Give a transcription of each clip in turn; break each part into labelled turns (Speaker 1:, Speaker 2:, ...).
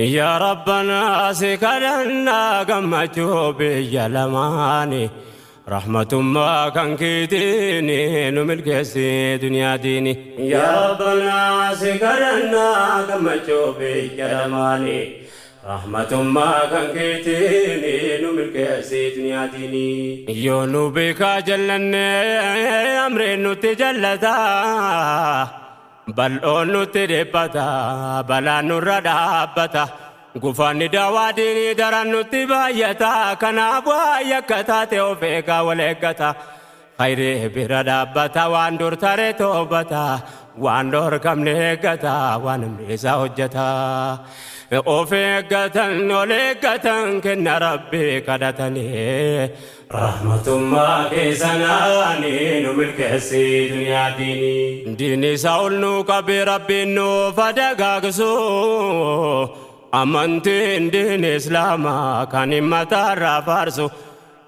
Speaker 1: يا ربنا سكرنا قمتو بيا لماني. رحمة ما كان كيديني نملك سي دنيا ديني. يا ربنا سكرنا قمتو بيا لماني. رحمة ما كان كيديني نملك سي دنيا ديني. يونو بك جلني أمرين تجلتا bal'oon nutti dhiphata balaan nurra dhaabbata gufaanni daawaa diinii daran nutti baay'ata kanaaf waa yakka taate of eegaa wal eeggata khayrii bira dhaabbata waan dur tare toobata waan dhorkamne eeggata waan himriisaa hojjeta of eeggatan ol eeggatan kenna rabbii kadhatanii isaa ol nuu qabee rabbiin nuuf adagaagsu amantiin diini islaamaa kan himmataarraa faarsu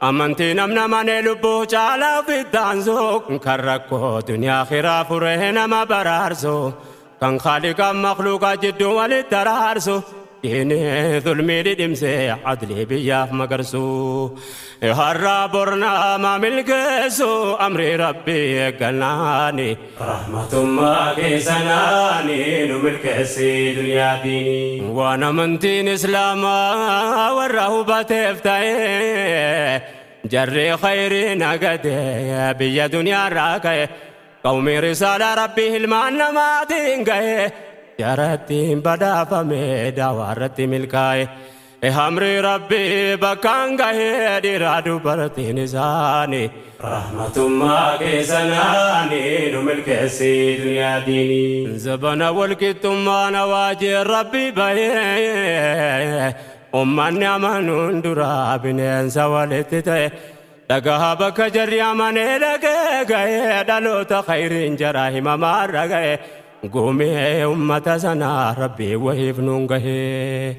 Speaker 1: amantiin namna manee lubbuu caalaa fittaansu kan rakkoo duniyaa kiraa furee nama baraarsu kan khaliqaan makluuqaa jidduu walitti araarsu diini zulmii dhidhimsee adlii biyyaaf magarsu harraa bornaa maamilgeessu amrii rabbii eeggannaani rahmatummaa keessanaani nu milkeessi duniyaa diini waan amantiin islaamaa warra hubateef ta'e jarri khayrii nagade biyya duniyaarraa ka'e qawmii risaalaa rabbii hilmaan namaatiin ga'e jarattiin badhaafame daawaarratti milkaa'e hamri rabbii bakkaan gahee dhiiraa dubartiin isaanii rahmatummaa keessanaanii nu milkeessi duniyaa diinii zabana walqixxummaa nawaajii rabbii bahee ummanni amanuun duraa bineensa walitti ta'e dhagaha bakka jarri amanee dhagee ga'ee dhaloota khayriin jaraa himamaarra ga'e gumee sanaa rabbii wahiif nuun gahee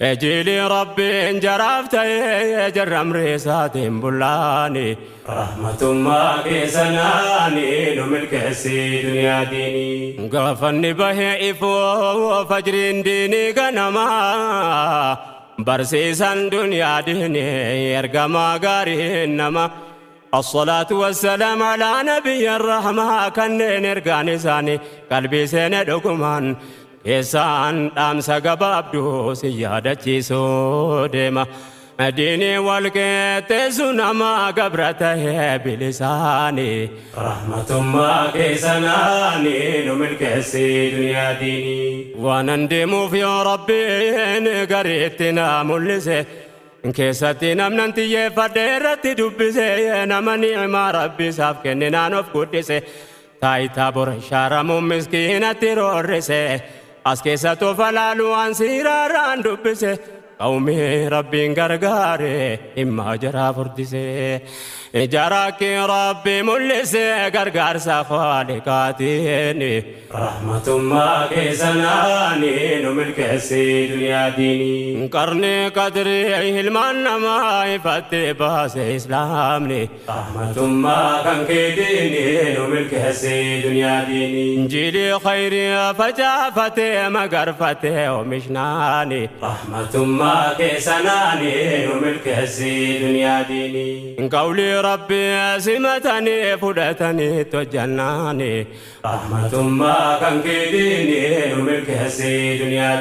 Speaker 1: ejiilii rabbiin jaraaf ta'ee jarra amree isaatiin bullaani rahmatummaa keessanaanii nu milkeessi duniyaa diinii gaafanni bahee ifoo fajriin diinii ganamaa barsiisan duniyaa diinii ergamaa gaariin nama الصلاة والسلام على نبي الرحمة كنين إرقان إساني قلبي سنة دقمان إسان أمس قبابدو سيادة جيسو ديما. ديني والكيت سنما قبرته بلساني. رحمة ما كيسناني نملك دنيا ديني ونندم في ربي قريتنا ملسه keessatti namnan xiyyeeffadhe irratti dubbise nama ni'imaa rabbi isaaf kenne naan of guddise taayitaa bora shaaramuun miskiinatti roorrise as keessatti of alaalu waan siiraarraan dubbise qawmii rabbiin gargaare dhimmaa jaraa جراكي ربي ملس قرقر سخوالي قاتيني رحمة ماك سناني نملك السيد يا ديني قرني قدري المن ما يفتي باس إسلامني رحمة ماك انكيديني نملك السيد يا ديني جيلي خيري فجافتي مقرفتي ومشناني رحمة ماك سناني نملك السيد يا ديني قولي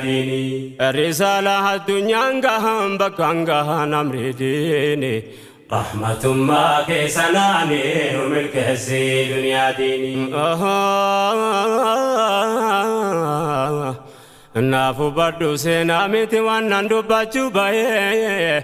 Speaker 1: diinii risaala addunyaan gahan bakkaan gahan amri diini rahmatummaa keessanaanii nu milkeessi duniyaa diinii naafu baddu seenaa miti waan nan dubbachuu bahee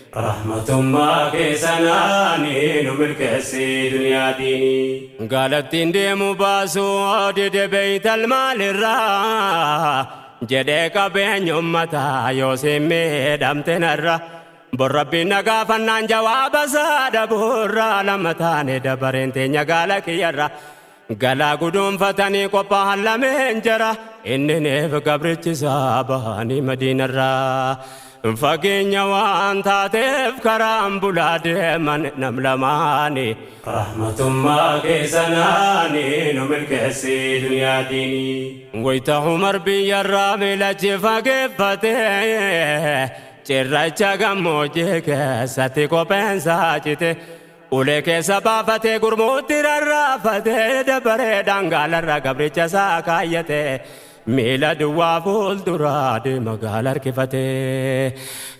Speaker 1: borrabbiin nagaafannaan jawaaba saada burraa lama taane dabareen teenya gaala kiyyarra galaa guduunfatanii qophaa'an lameen jara inni neef gabrichisaa bahanii madiinarraa. Waan taateef karaan bulaa deeman namlamaani rahmatummaa keessanaani nu milkeessi duniyaa diinii wayita umar biyyarraa miilachi fageeffate cirracha gammoojjii keessatti kopheensaa cite ulee keessa baafatee gurmuutti rarraafatee dabaree dhangaalarra gabricha isaa kaayyate. Miila duwwaa fuulduraa deema gaala harkifatee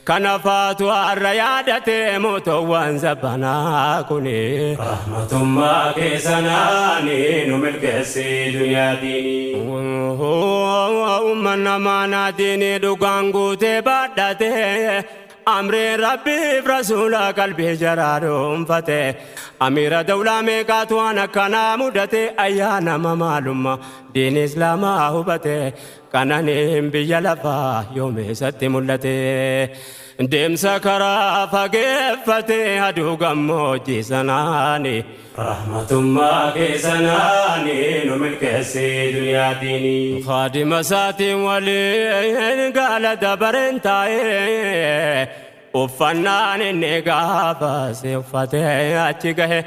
Speaker 1: kana faatu har'a yaadatee mootoowwan zabbanaa kuni rahmatummaa keessanaani nu milkeessi duniyaa diinii ummanna maanaa diinii dhugaan guutee baadhatee amreen rabbiif rasuula qalbii jaraa dhuunfate amiira dawlaa meeqaatu akkanaa mudate ayyaanama maalummaa diin islaamaa hubate kananiin biyya lafaa yoomeessatti mul'ate deemsa karaa fageeffate aduu gammoojjii sanaani rahmatummaa keessanaani nu milkeessi duniyaa diinii kaadima isaatiin waliin gaala dabareen taa'ee uffannaan inni gaafase uffatee achi gahe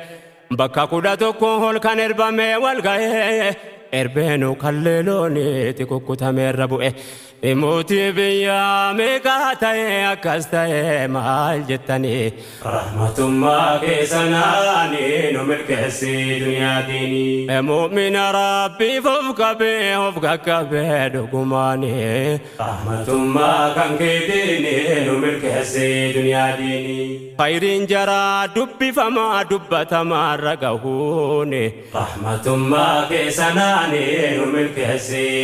Speaker 1: bakka kudha tokko ol kan erbamee wal gahe ኤርቤኑ ከሌሎን ትኩኩተሜረ ቡኤ ቢሞቲ ብያ ሜቃ ታዬ አካስ ታዬ ማል ጀተኒ ረሕመቱማ ኬሰናኒ ኑ ምልከሲ ዱንያቲኒ ሙእሚነ ረቢ ፎፍቀቤ ሆፍቀቀቤ ዱጉማኒ ረሕመቱማ ከንኬቲኒ ኑ ምልከሲ ዱንያቲኒ ኸይሪን ጀራ ዱቢፈማ ዱበተማ ረገሁኒ ረሕመቱማ ኬሰናኒ ساني وملك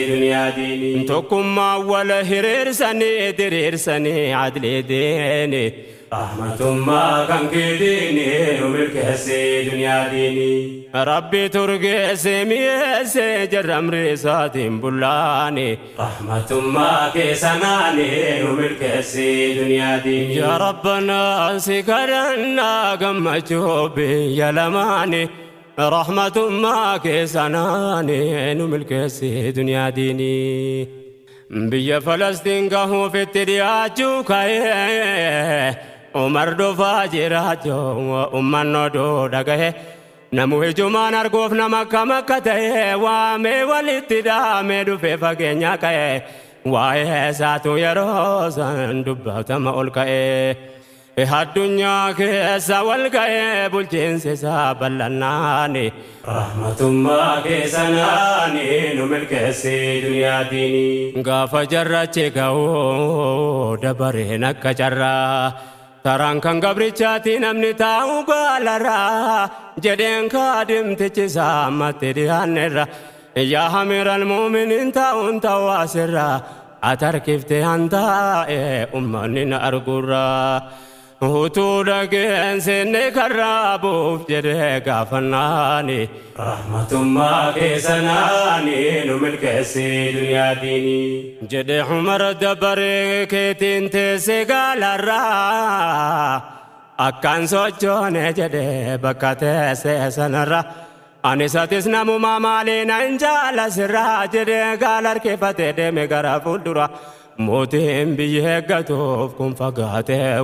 Speaker 1: دنيا ديني انتكم ما ولا هرير ساني درير ساني عدل ديني رحمة ما كان كديني وملك هسي دنيا ديني ربي ترقي سمي هسي جرم ريسات بلاني رحمة ما كي سناني وملك هسي دنيا ديني يا ربنا سكرنا قمت يا لماني rahmatummaa keessanaani nu milkeessi duniyaa diinii biyya falastiin gahuuf itti dhiyaachuu ka'ee umar dhufaa jiraachuu ummanni oduu dhagahe namu hijumaan arguuf nama akka ta'e waamee walitti dhaamee dhufee fageenya ka'e waa'ee isaatu yeroo san dubbatama ol ka'ee. Addunyaa keessa wal ga'ee bulchiinsi isaa bal'annaani rahmatummaa keessanaani nu milkeessi duniyaa diinii gaafa jarrachi ga'uu dabareen akka carraa taraan kan gabrichaati namni taa'u gaalarraa jedheen kaadimtichi isaa ammatti dhiyaannerra yaa hamiral muuminiin taa'uun ta'u asirraa ati harkiftee hantaa'e ummanni na argurraa. Utuu dhageen seenne karraabuuf jedhee gaafannaani. Rahmatummaa keessanaani nu milkeessee dunyaatiini. Jedhe humara dabaree keetiin teessee gaalarraa. Akkaan sochoone jedhee bakka teessee sanarra. Anis atis namumaa maalee nan jaalasirraa jedhee gaalarkeeffatee deeme gara fuuldura.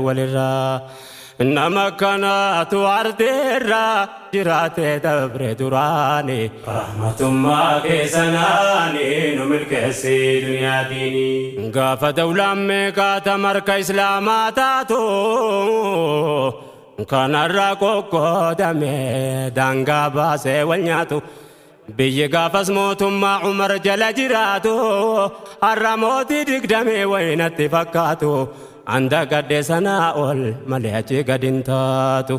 Speaker 1: Walirraa nama kanaatu ardeerraa jiraatee dabre duraani rahmatummaa keessanaani nu milkeessi duniyaa diinii gaafa dawlaan meeqaata marka islaamaa taatu kanarraa qoqqoodame daangaa baasee wal nyaatu بيجي قافز موت ما عمر جل جراتو أرموتي ديك دمي وين اتفقاتو عند قد سنا أول مليحة قد انتاتو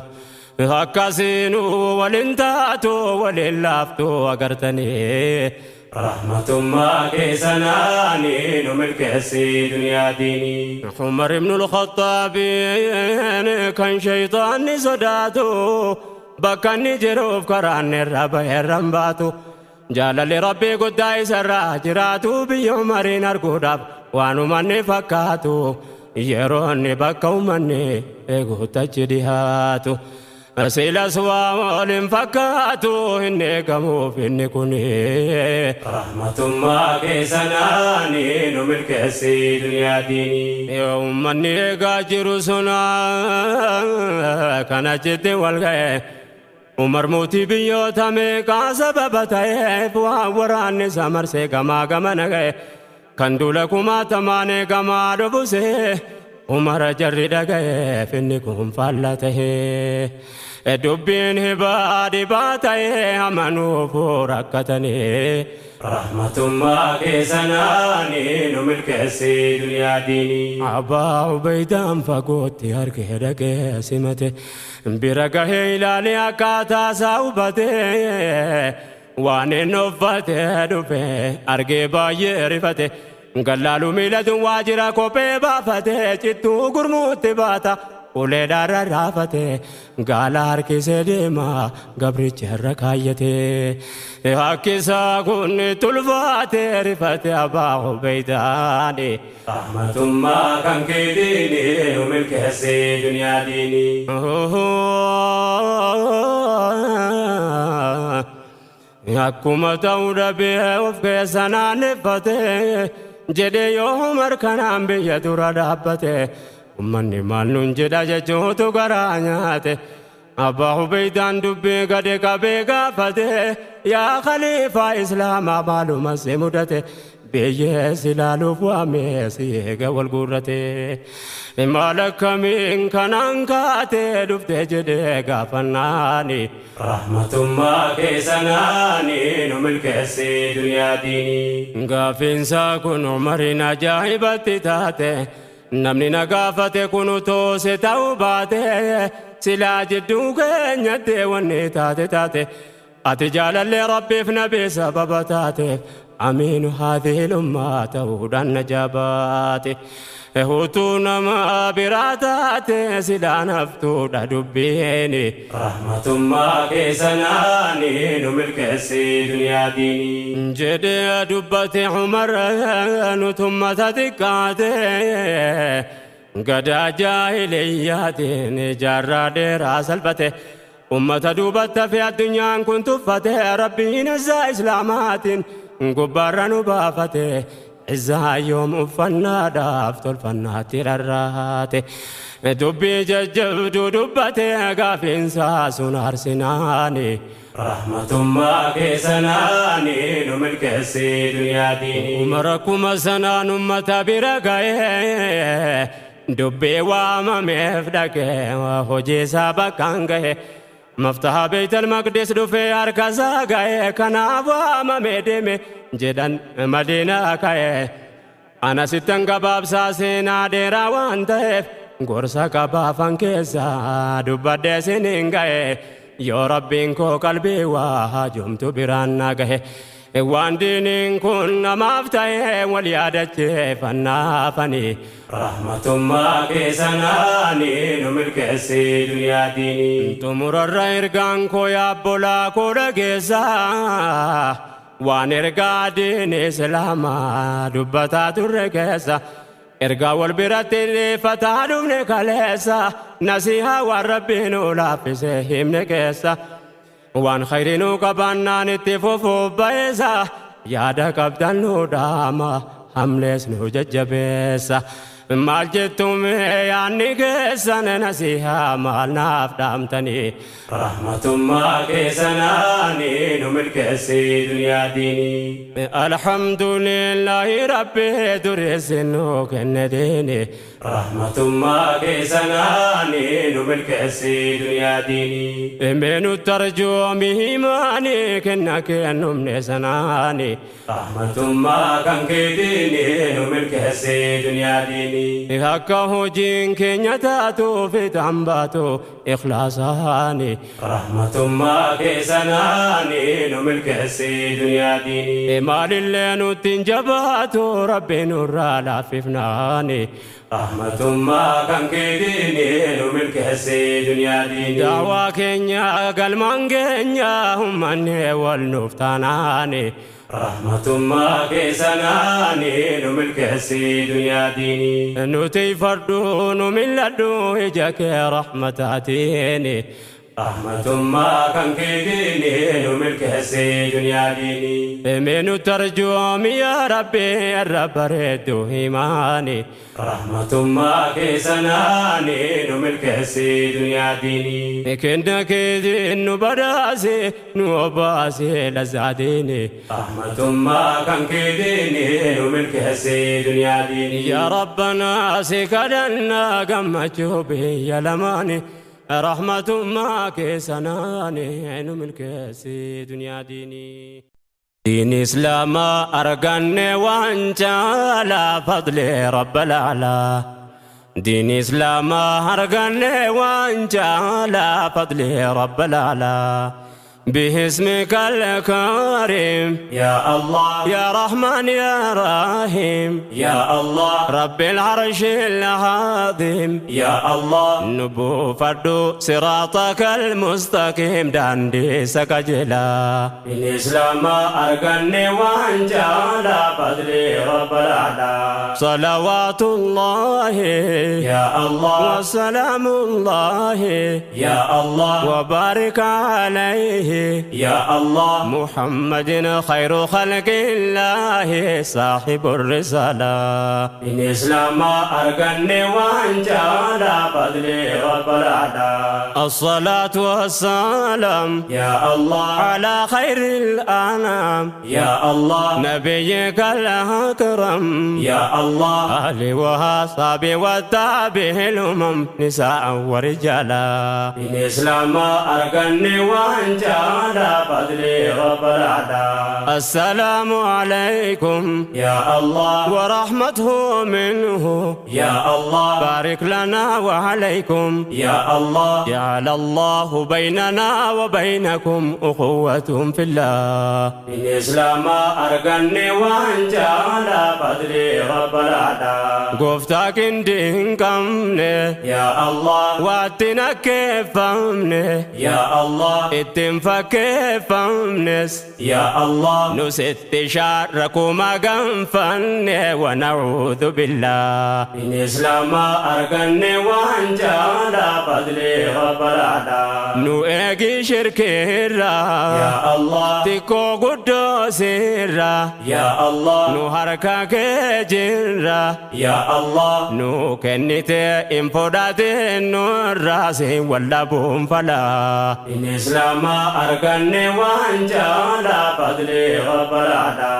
Speaker 1: هكاسينو ولنتاتو وللافتو وقرتني رحمة ما كيسناني نملك دنيا ديني عمر بن الخطاب كان شيطان سداتو bakka inni jiruuf karaan irra baheerran baatu jaalalli rabbii guddaa isarraa jiraatu biyya umariin arguudhaaf waan umanni fakkaatu yeroo inni bakka uummanni eeguutti achi dhihaatu. Silas waa waliin fakkaatu hin eegamuuf inni kuni. Rahmatummaa keessanaani nu milkeessi duniyaa diini. Uummanni eegaa jiru suna kan achitti wal ga'e. امر موتی بھی ہو تمے کہاں سب بت ہے بہ بران سمر سے گما گمن گئے کندول کما تما نے گما ڈبو سے امر جری لگئے پن گھوم پالت ہے dubbiin hibaa dhibaa tahee amanuuf rakkatanii rahmatummaa keessanaani nu milkeessi duniyaa diini. Abbaa ubeydaan fagootti argee dhagee simate bira gahee ilaalee akkaataa isaa hubatee waan inni uffatee dhufe argee baay'ee rifate. Gallaalu miilatuun waajjira kophee baafatee cittuu gurmuutti baata. Ulee dhaarra raafatee gaala harkisee deema gabricha irra kaayyatee. Hakkisaa kun tulfaatee rifatee abbaa hubeeytaani. Rahmatummaa kan keetiini nu milkeessee duniyaa. Akkuma ta'uu dhabee of keessa naannefatee. jedhee yoo markanaan biyya dura dhaabbate ummanni maal nun jedha jechuutu garaa nyaate abbaa hubeeydaan dubbii gade qabee gaafate yaa khaliifaa islaamaa maaluma si mudate biyyee si laaluuf waamee si eega wal guurrate maal akkamiin kanaan kaatee dhufte jedhee gaafannaani rahmatummaa keessanaani nu milkeessi duniyaa diini gaafiinsaa kun umariin ajaa'ibatti taate namni na gaafate kun toose ta'uu baate silaa jidduu keenyatti wanni taate taate ati jaalallee rabbiif nabii sababa taateef haadhiil ummaa ta'uudhaan na jaabaate. Hutuu nama biraa taate sidaan haftuudha dubbiini. Rahmatummaa keessanaani nu milkeessi duniyaa diini. Jedhee dubbate Umar nutummata xiqqaate. Gadaa jaahiliyyaatiin jaarraa dheeraa salphate. Ummata duubatti fi addunyaan kun tuffate rabbiin isaa islaamaatiin gubbaarra nu baafate. Izzaa yoom uffannaadhaaf tolfannaatti rarraate. Dubbii jajjabduu dubbate gaafiinsaa sun arsinaani. Rahmatummaa keessanaani nu milkeessi duniyaa diini. Umar akkuma sanaan ummata bira ga'ee. Dubbii waamameef dhaqee hojii isaa bakkaan ga'e. Maftaha beeytal maqdis dhufee harkasaa ga'e kanaaf waamamee deeme jedhan madiinaa ka'e. Ana sittan gabaabsaa seenaa dheeraa waan ta'eef gorsa qabaafan keessaa dubbadhee siniin ga'e. Yoo rabbiin koo qalbii waa haajomtu biraan na gahe. Waan diiniin kun namaaf ta'e wal yaadacheeffannaafanii. Rahmatummaa keessanaani nu milkeessi duniyaa diini. Xumurarra ergaan koo yaabbolaa koo dhageessaa. Waan ergaa diini islaamaa dubbataa turre keessa. Ergaa wal biratti dhiyeeffataa dhufne kaleessa. Nasihaa waan rabbiin nu laaffise himne keessa. وان خيرينو كبانا نتفو فو بايزا يا دا كابتن لو داما حملس نو ججبيسا مال جتوم يا نيكس أنا نسيها ما ناف دامتني رحمة ما كيسناني نملك دنيا ديني الحمد لله ربي درس نو كنديني diini. Rahmatummaa keessanaani nu milkeessi duniyaa diini. Meenu tarjoomi himaani kenna kennumne sanaani. Rahmatummaa kan keetiini nu milkeessi duniyaa diini. Akka hojiin keenya taatuuf itaan baatu ikhlaasaani. Rahmatummaa keessanaani nu milkeessi duniyaa diini. Maalillee nutti hin jabaatu rabbi nurraa laaffifnaani. Rahmatummaa kan keetiini nu milkeessi duniyaa diini. Daawaa keenya galmaan keenya uummanni wal nuuf taanaani. rahmatummaa keessanaani nu milkeessii duniyaa diinii nuti farduu nu milladhu ija kee rahmataatiin rahmatummaa kan keetiini nu milkeessii duniyaa diinii mee nu tarjuumi yaa rabbi irra bareeddu himaani rahmatummaa keessanaani nu milkeessii duniyaa diinii kenna keetiin nu badhaase nu obaase lazaadiini rahmatummaa kan keetiini nu milkeessii duniyaa diinii yaa rabbanaa si kadhannaa رحمة كيسناني نمل كيسي دنيا ديني. دين إسلام أرقني وانجا على فضل رب الأعلى دين إسلام أرقني وانجا على فضل رب باسمك الكريم يا الله. يا رحمن يا رحيم. يا الله. رب العرش العظيم. يا الله. نبو فردو صراطك المستقيم. داندي سكجلا. الإسلام أرقني وانجالا فضلي رب الأعلى. صلوات الله. يا الله. وسلام الله. يا الله. وبارك عليه. يا الله. محمد خير خلق الله صاحب الرسالة. إن إسلام أرقني وانجالا فضلي رب الأعلى الصلاة والسلام يا الله. على خير الأنام. يا الله. نبيك الأكرم. يا الله. أهلي وأصحابي والتابع الأمم نساء ورجالا. إن إسلام أرقني وانجالا على فضل رب الأعداء السلام عليكم. يا الله. ورحمته منه. يا الله. بارك لنا وعليكم. يا الله. جعل الله بيننا وبينكم أخوة في الله. من إسلام أرقني وانجا على فضل رب الأعداء قفتك دينكم يا الله. واتنا كيف يا الله. اتنفك fakkeeffamnes yaa allah nu sitti shaarrakuu maganfanne wanacuudhu billaa in islaama arganne waan jaala fadli rabbalaadha nu eegi shirkiirra yaa allah xiqqoo guddoo sirra yaa allah nu harka kee jirra yaa allah nu kennite in fudhatin nurraa sin arganne waan jaala fadli rabbalaadha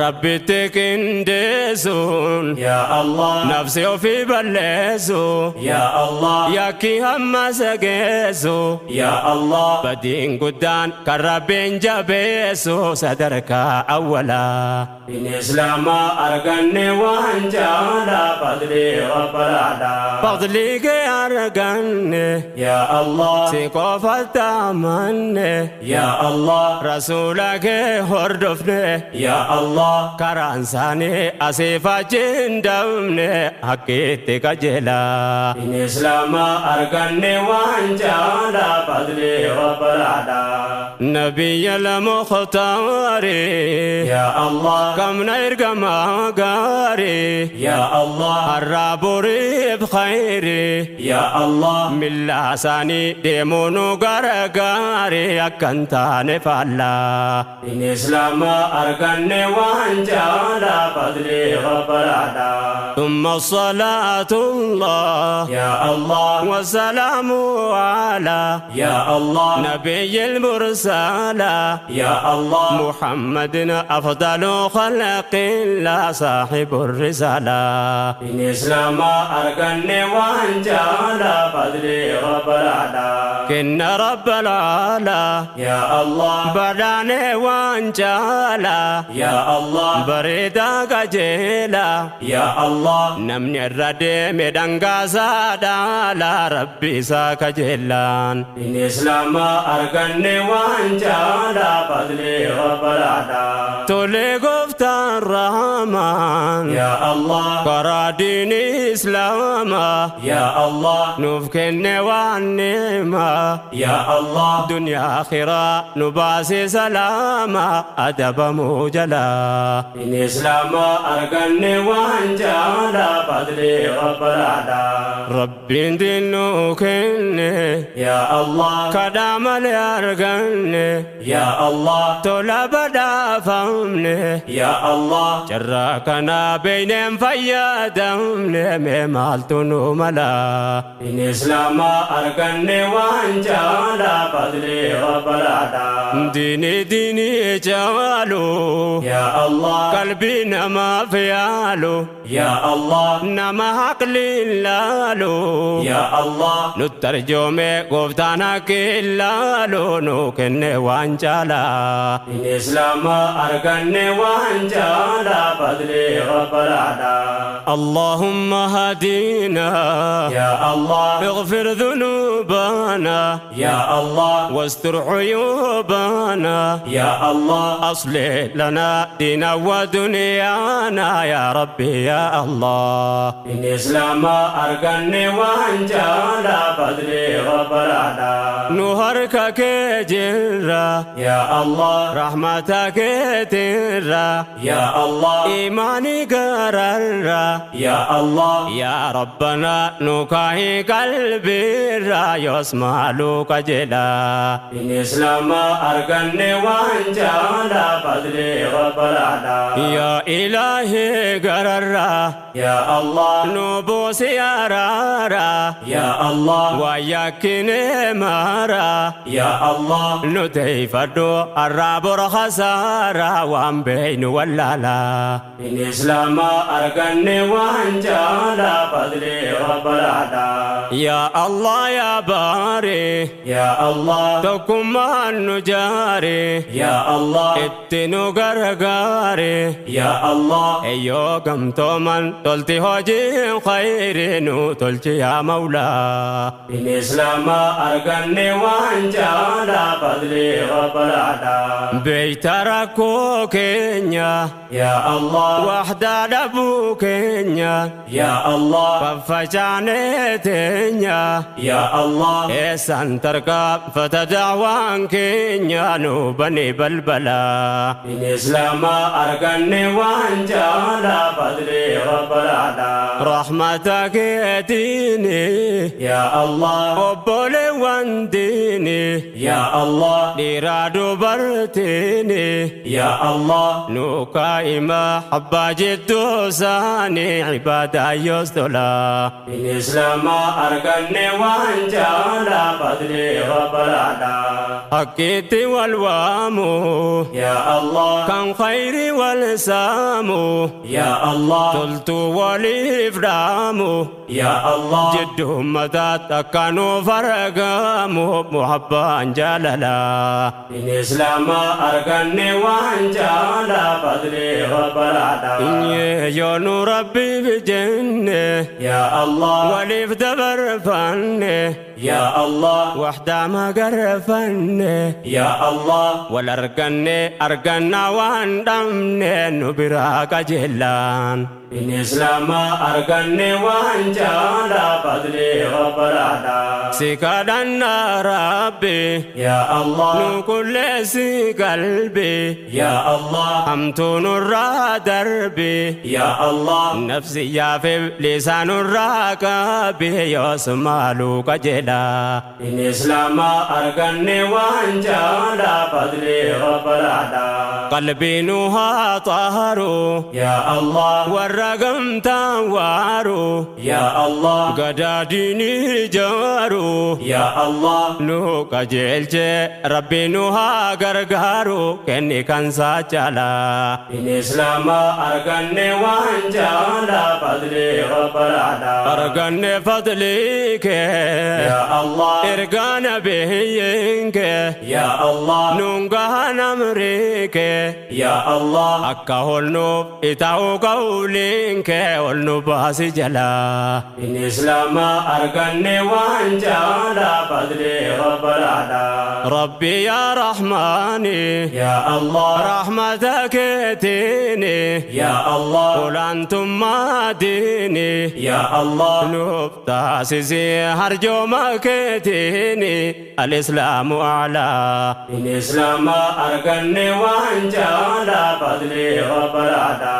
Speaker 1: rabbitti qindeessuun yaa allah nafsi ofii balleessu yaa allah yakki hamma sageessu yaa allah badiin guddaan kan rabbiin jabeessu sadarkaa awwalaa in islaama arganne waan jaala fadli rabbalaadha fadli kee arganne yaa allah si qofatti amanne yaa allah rasuula kee hordofne yaa allah karaan isaanii asiif achi hin dabne hakkiitti qajeelaa in islaama arganne waan jaala fadli rabbalaadha nabiyya lamukhtaari yaa allah kamna ergama gaari yaa allah allah akkan taane faallaa in islaama arganne waan jaala fadli rabbalaadha ثم الصلاة الله يا الله وسلام على يا الله نبي المرسلة يا الله محمد أفضل خلق الله صاحب الرسالة إن إسلام أرقن وانجالا فضل رب العلا كن رب العلا يا الله بداني وانجالا يا الله بريدا قجيلا يا الله نمني الردي مدنقا سادا لا ربي ساك جلان إن إسلام أرقن waan jaalaa fadlee obbolaadhaa. Tolee gooftaan rahamaan. Yaa Allah. Karaa diini islaamaa. Yaa Allah. Nuuf kenne waan Yaa Allah. Duniyaa akhiraa nu baasee salaama adabamuu jalaa. In islaamaa arganne waan jaalaa fadlee obbolaadhaa. Rabbiin dinnuu kenne. Yaa Allah. Kadhaa malee arganne. Yaa Allah. Tola badhaafamne. Yaa Allah. Carraa kana beeyneen fayyadamne mee Qalbii namaaf yaalu. Yaa Allah. Nama haqliin laalu. Yaa Allah. Nu tarjoome gooftaan haqqi laalu nu kenne waan jaalaa. In islaamaa arganne waan jaalaa fadlee obbolaadhaa. اللهم هدينا يا الله اغفر ذنوبنا يا الله واستر عيوبنا يا الله. أصلح لنا دينا ودنيانا يا ربي يا الله. إن إسلام أرقني وانجالا فضلي وبرادا نهرك كجرة يا الله. رحمتك ترى. يا الله. إيماني قرر يا الله. يا ربنا نكاهي قلبي. را يسمع لك جلا. إن إسلام أرقني وانجالا فضلي وبرادا يا إلهي قرر يا الله نبوس يا رارا يا الله وياكني مارا. يا الله نتيفدو الراب خسارة وان بين ولا لا إن إسلام أرقني وانجالا فضلي وبرادا يا الله يا باري. يا الله تكما النجاري يا الله. اتنو غرغاري. يا الله. ايو كم تومن. تلتي هوجي خير نو تلتي يا مولا. إن إسلام أرقني وانجالا فضلي وبرادا بيت ركو كينيا. يا الله. وحدة دبو كينيا. يا الله. ففجاني تينيا. يا الله. إيسان تركب فتدعوان كينيا نو بني بلبلا. إن إسلام أرقني وانجالا فضلي وبرادا رحمتك يديني يا الله. أبولي وانديني. يا الله. لرادو برتيني. يا الله. نوكا إما حبا جدو ساني عبادة يستولا إن إسلام أرقني وانجالا فضلي وبرادا حكيتي والوامو يا الله. كان خيري والسامو يا الله. قلت والإفرامو يا الله. جد همتات كانوا فرقامو محبا جللا إن إسلام أرقني وانجالا فضلي وبرادا يون ربي بجنة. يا الله. وليف دبر فنه يا الله. وحدة ما قرفني. يا الله. والأرقني أرقنا وأندمني. نبراك جلان إن إسلام أرقني وانجالا فضلي وبرادا. سكادنا ربي. يا الله. نكل سي قلبي. يا الله. أمتون الرا دربي. يا الله. نفسي يا في لسان الراكبي يسمع لك جلا إن إسلام أرقني وانجالا فضلي وبرادا. قلبي نوها طهرو. يا الله. والرقم تنوارو يا الله قداديني جارو يا الله نو قجلج ربي نوها غرغارو كني كان ساجالا إن إسلام أرغني وانجالا فضلي وبرادا أرغني فضلك يا الله إرغان بهينك يا الله نونغا نمريك yaa Allah. Akka holnuuf itaa'uu qawliin kee ol nu baasi jalaa in islaama arganne waan jaalaa fadlee rabbalaadha rabbi yaa rahmaani yaa Allah rahmata keetiini yaa Allah olaantummaa diini yaa Allah nuuf taasisi harjooma keetiini al-islaamu a'laa in islaama arganne waan jaalaa fadlee rabbalaadha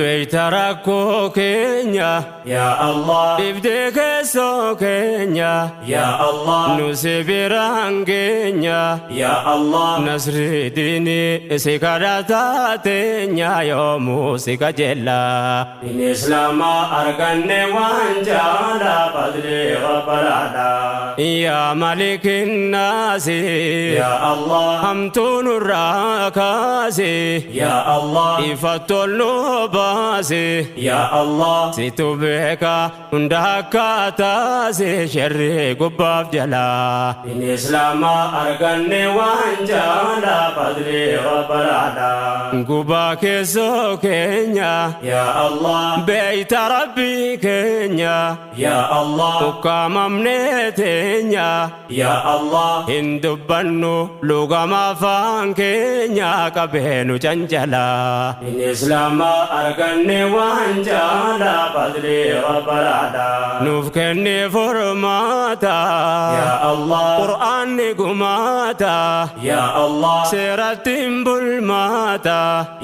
Speaker 1: beeyta rakkoo keenya yaa Allah. Dhibdee keessoo keenya yaa Allah. Nu si biraan keenya yaa Allah. Nasri diini si kadhataa teenya yoomuu si kajeellaa in islaama arganne waan jaalaa fadlee rabbalaadha yaa malikin naasi yaa Allah. Hamtuu nurraa kaasi yaa Allah. Nu baasi ya Allah situ beka unda kata se sherri gubab jala. In islama arganne wanjala padre wabarada guba keso kenya. Ya Allah beita rabbi kenya. Ya Allah ukamam netenya ya Allah indubannu lugama kabe nu janjala. In islama arganne wanjala fadlee rabbalaadha nuuf kenne formaata yaa Allah qur'aanni gumaata yaa Allah seerattiin bulmaata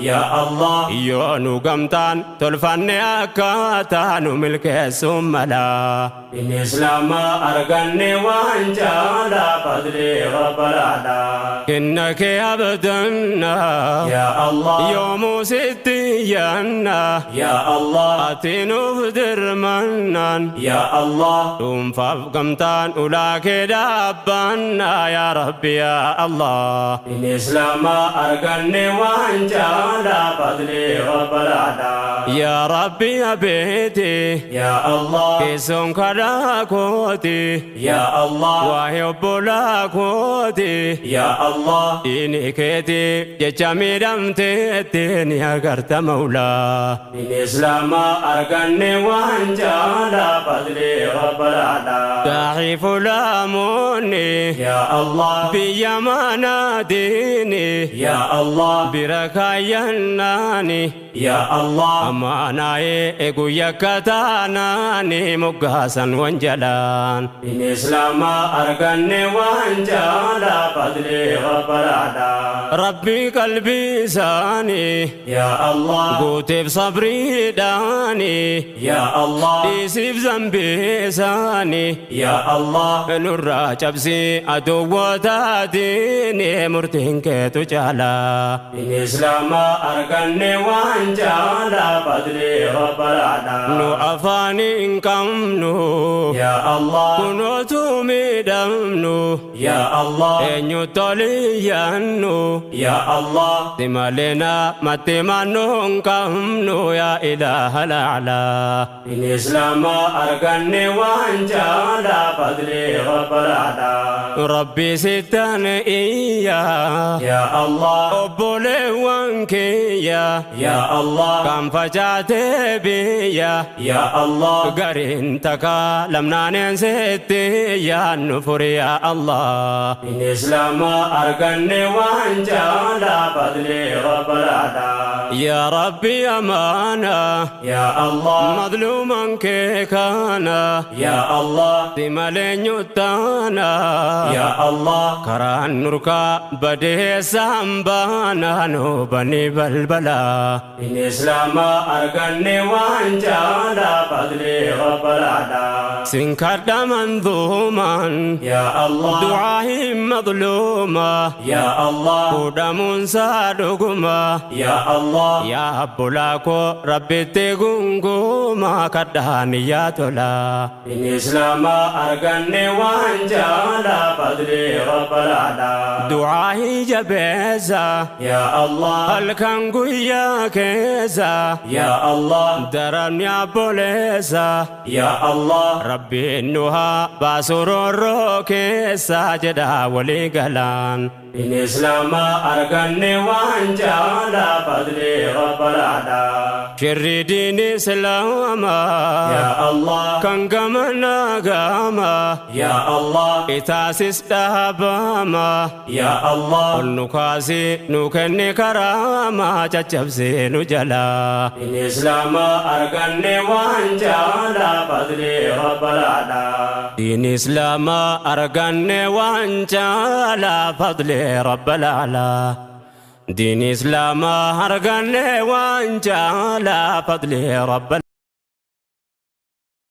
Speaker 1: yaa Allah yoo nu gamtaan tolfanne akkaataa nu milkeessuun malaa in islaama arganne waan jaalaa fadlee rabbalaadha kenna kee abdanna yaa الله. اتنوف درمنان يا الله. توم فاف قمتان ولا كدابنا يا رب يا الله. إن إسلام ارغن وأن جالا بدلي وبرادا يا ربي يا بيتي. يا الله. كيسون كراكوتي يا الله. وحب لاكوتي يا الله. إني كيتي. جتشامي دمتي. اتيني أغرت مولا. إن yaa Allah diini keeti jecha miidhamteetti ni agarta maulaa in islaama arganne waan jaalaa fadlee rabbalaadha daa'ii fulaamoonni yaa Allah biyya manaa diini yaa Allah bira kaayyannaani yaa Allah amaanaa'ee guyya kataanaani moggaasan wanjalaan in islaama arganne waan jaalaa fadlee rabbalaadha rabbi qalbii isaanii yaa Allah guuteef sabriidhaani yaa Allah dhiisiif zambiisaani yaa Allah nurraa cabsii aduwwataatiin murtiin keetu caalaa in islaama arganne waan jaalaa fadlee rabbalaadha nu afaan hin qabnu yaa Allah kunootu miidhamnu yaa إله الأعلى. الإسلام أرقن وانجا لا بدل رب الأعلى. ربي ستان إياه. يا الله. قبل وانكيا يا يا الله. كم فجأت بيا يا الله. قرين تكا لم نانين ستي يا نفر يا الله. إن الإسلام أرقن وانجا لا بدل رب الأعلى. يا ربي أمانا furi yaa Allah in islaama arganne waan jaalaa fadlee rabbalaadha yaa rabbi amaana yaa Allah madluuman kee kana yaa Allah simaleenyuttaana yaa Allah karaan nurkaa badeessaan baana nu bani balbalaa in islaama arganne waan jaalaa fadlee rabbitti gunguma kadhaan yaa tola islaama arganne waan jaalaa fadlee rabbalaadha du'aa hin jabeessa yaa Allah halkan guyyaa keessa yaa Allah daran yaa boleessa yaa Allah rabbiin nu haa baasu roorroo keessa jedha walii galaan إن إسلام أرغني وانجا لا فضل رب العلا شر دين إسلام يا الله كان قمنا قاما يا الله إتاسس دهباما يا الله النكاسي نكني كراما تجبسي نجلا إن إسلام أرغني وانجا لا فضل رب العلا دين إسلام أرغني وانجا لا فضل رب العلا. دين إسلام أرغني وانجا لا فضل رب